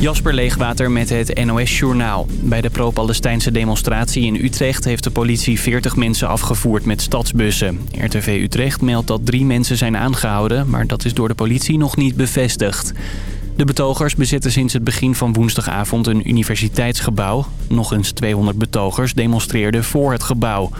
Jasper Leegwater met het NOS-journaal. Bij de pro-Palestijnse demonstratie in Utrecht heeft de politie 40 mensen afgevoerd met stadsbussen. RTV Utrecht meldt dat drie mensen zijn aangehouden, maar dat is door de politie nog niet bevestigd. De betogers bezitten sinds het begin van woensdagavond een universiteitsgebouw. Nog eens 200 betogers demonstreerden voor het gebouw.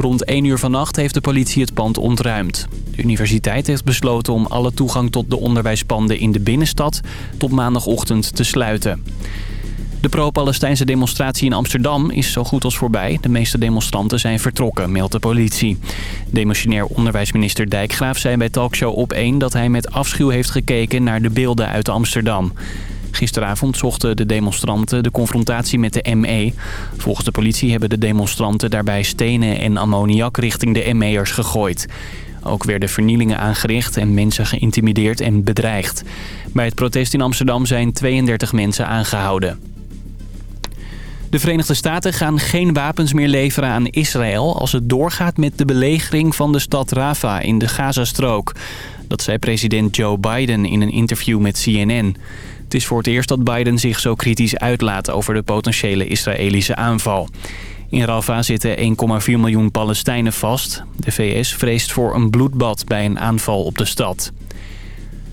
Rond 1 uur vannacht heeft de politie het pand ontruimd. De universiteit heeft besloten om alle toegang tot de onderwijspanden in de binnenstad tot maandagochtend te sluiten. De pro-Palestijnse demonstratie in Amsterdam is zo goed als voorbij. De meeste demonstranten zijn vertrokken, meldt de politie. Demissionair onderwijsminister Dijkgraaf zei bij Talkshow op 1 dat hij met afschuw heeft gekeken naar de beelden uit Amsterdam. Gisteravond zochten de demonstranten de confrontatie met de ME. Volgens de politie hebben de demonstranten daarbij stenen en ammoniak richting de ME'ers gegooid. Ook werden vernielingen aangericht en mensen geïntimideerd en bedreigd. Bij het protest in Amsterdam zijn 32 mensen aangehouden. De Verenigde Staten gaan geen wapens meer leveren aan Israël... als het doorgaat met de belegering van de stad Rafah in de Gazastrook. Dat zei president Joe Biden in een interview met CNN. Het is voor het eerst dat Biden zich zo kritisch uitlaat over de potentiële Israëlische aanval. In Rafah zitten 1,4 miljoen Palestijnen vast. De VS vreest voor een bloedbad bij een aanval op de stad.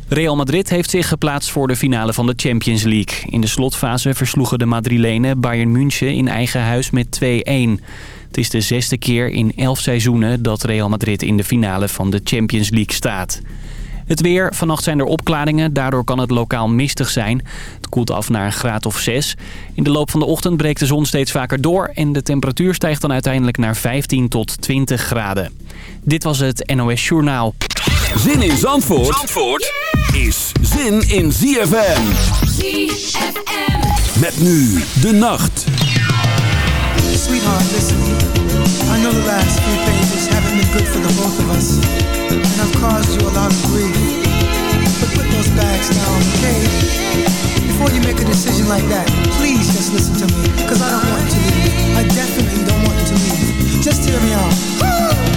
Real Madrid heeft zich geplaatst voor de finale van de Champions League. In de slotfase versloegen de Madrilenen Bayern München in eigen huis met 2-1. Het is de zesde keer in elf seizoenen dat Real Madrid in de finale van de Champions League staat. Het weer. Vannacht zijn er opklaringen. Daardoor kan het lokaal mistig zijn. Het koelt af naar een graad of 6. In de loop van de ochtend breekt de zon steeds vaker door. En de temperatuur stijgt dan uiteindelijk naar 15 tot 20 graden. Dit was het NOS Journaal. Zin in Zandvoort, Zandvoort is zin in ZFM. ZFM. Met nu de nacht. Sweetheart, listen. I know the last few pages haven't been good for the both of us. And I've caused you a lot of grief. But put those bags down, okay? Before you make a decision like that, please just listen to me. Cause I don't want you to leave. I definitely don't want you to leave. Just hear me out.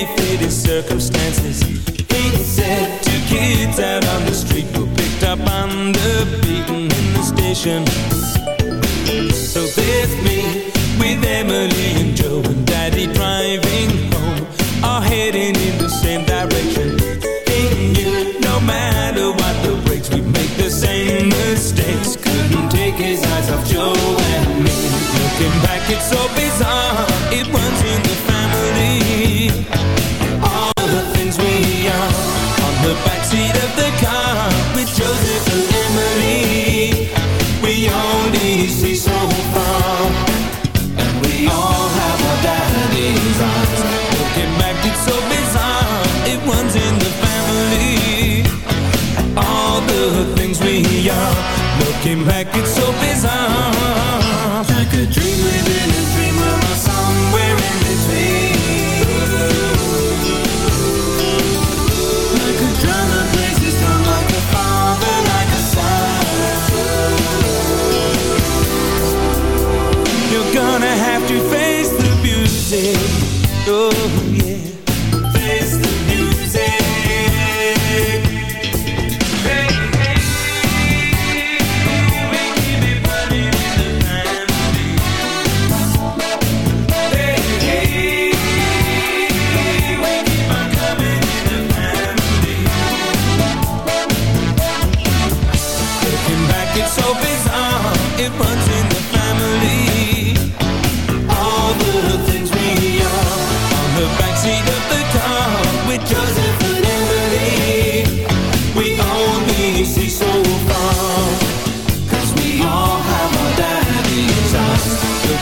defeated circumstances. He said to kids out on the street were picked up on the beaten in the station. So there's me with Emily and Joe and Daddy driving home, all heading in the same direction. Ain't you, no matter what the breaks, we make the same mistakes. Couldn't take his eyes off Joe and me. Looking back, it's so bizarre.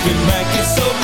can make it so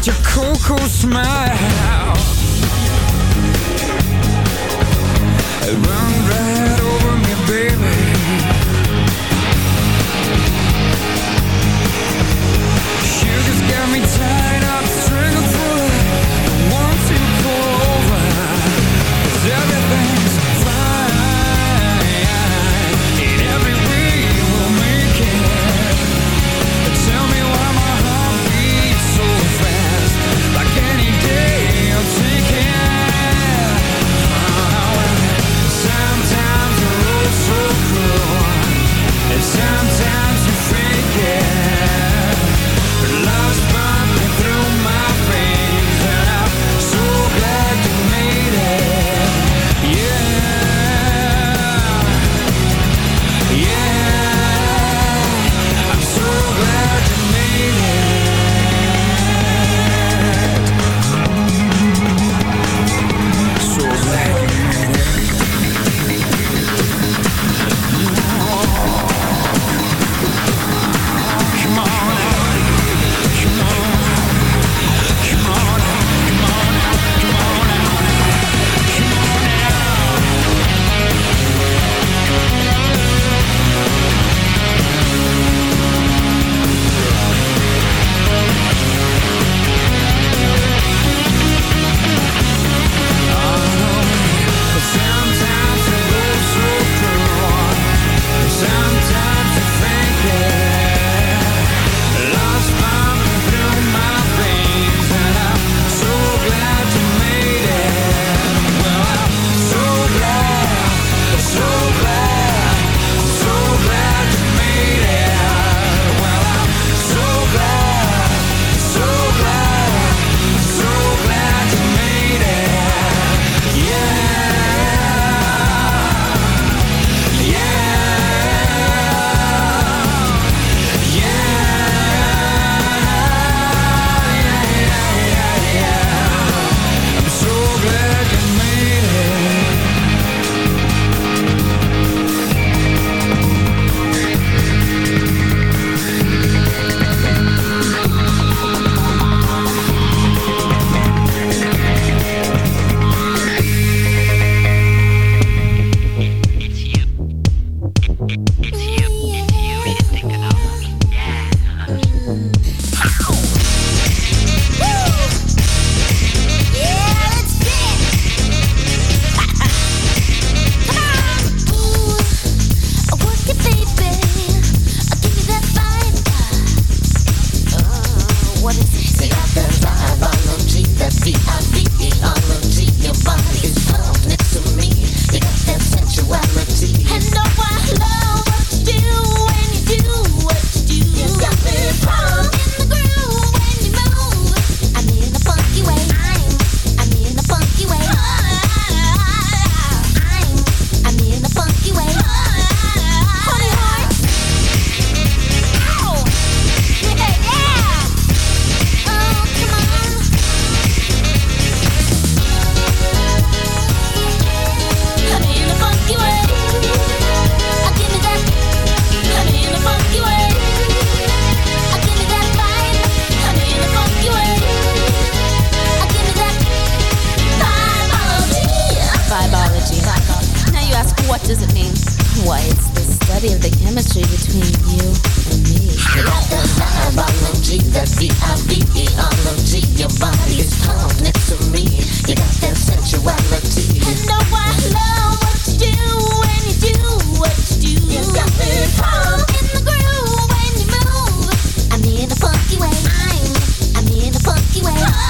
with your cocoa smile chemistry between you and me. I got that Your. You got that know I love what you do when you do what you do. You got me in the groove when you move. I'm in a funky way. I'm in a funky way.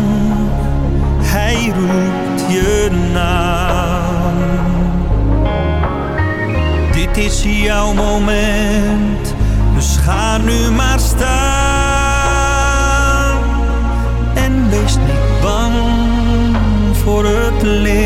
Zie jouw moment, dus ga nu maar staan en wees niet bang voor het leven.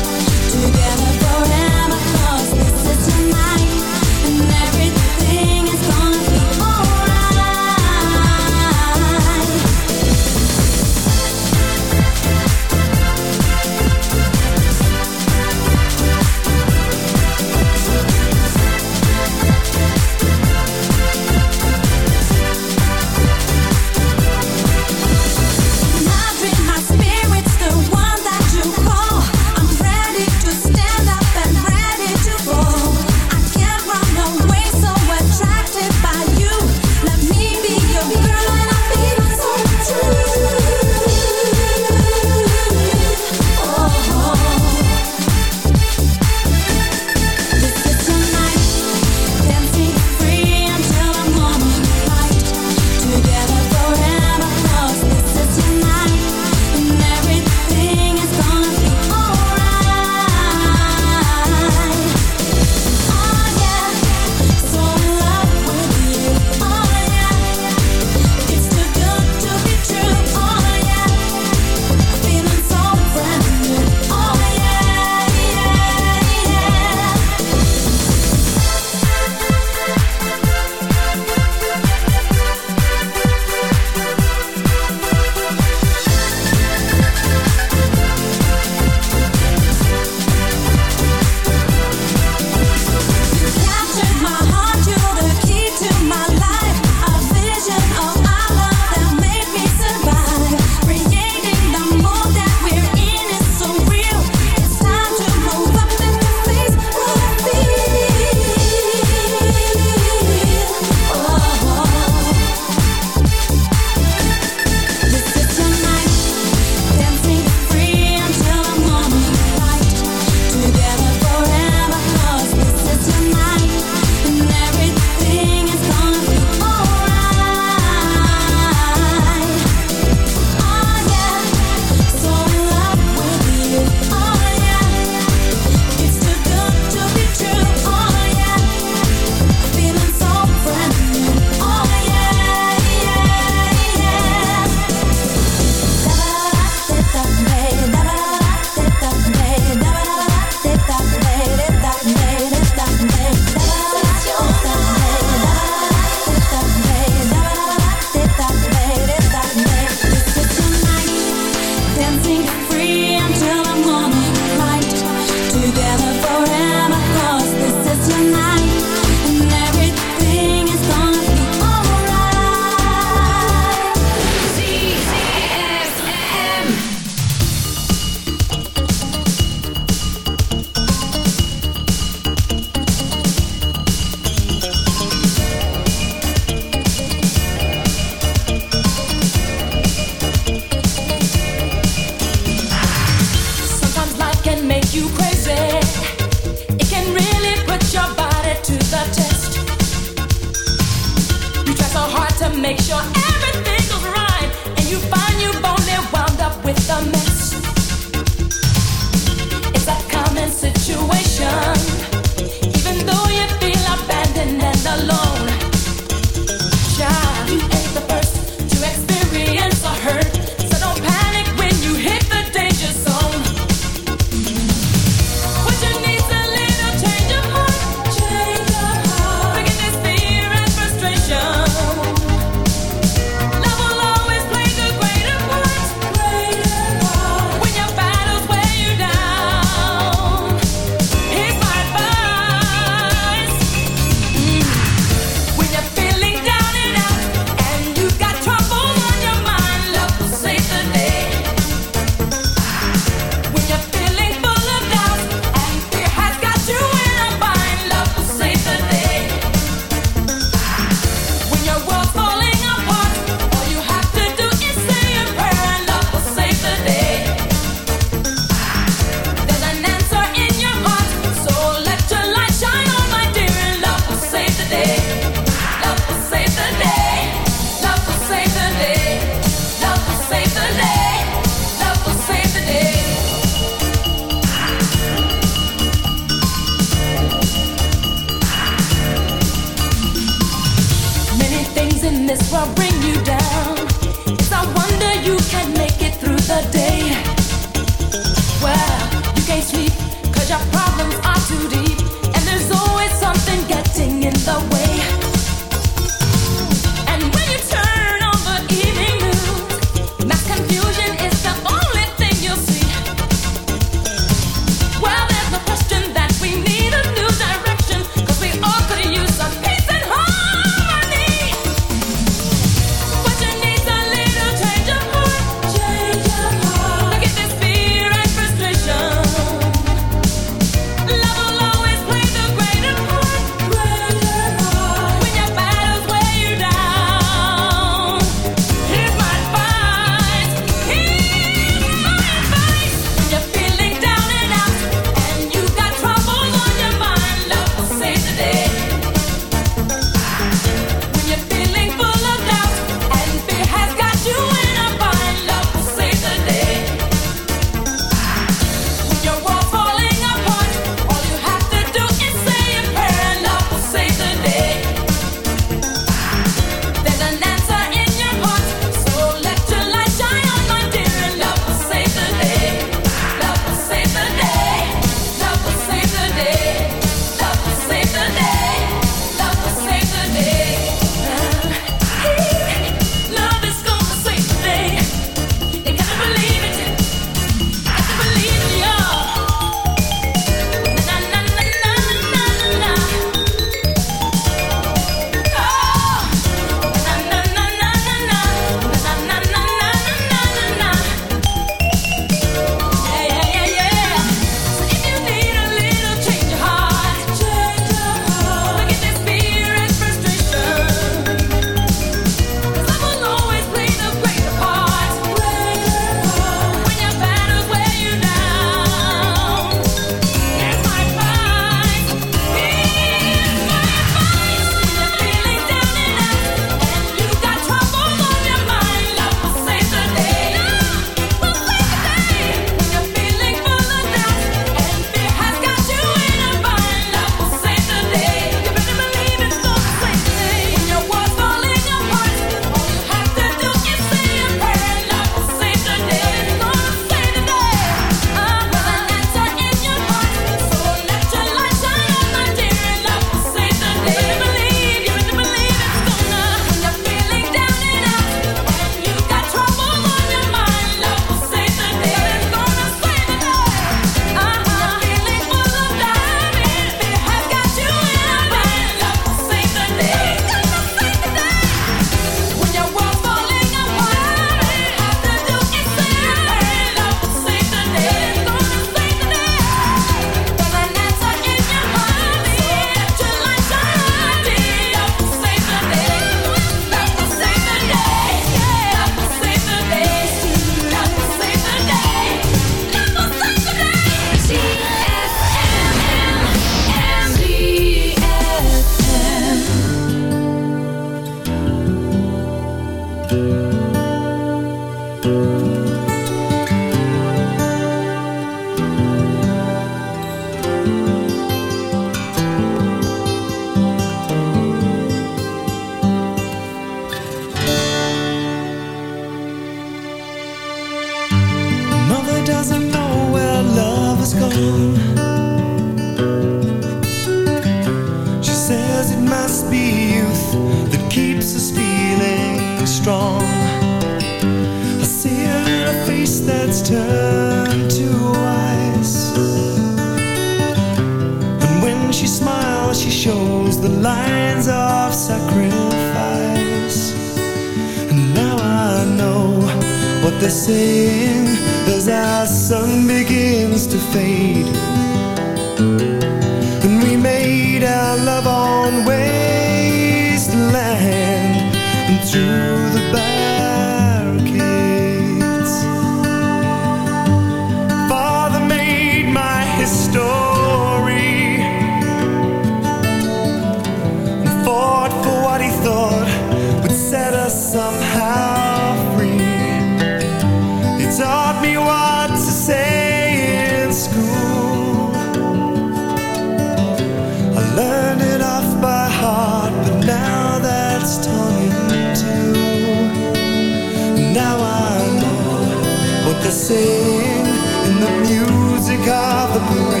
the same in the music of the brain.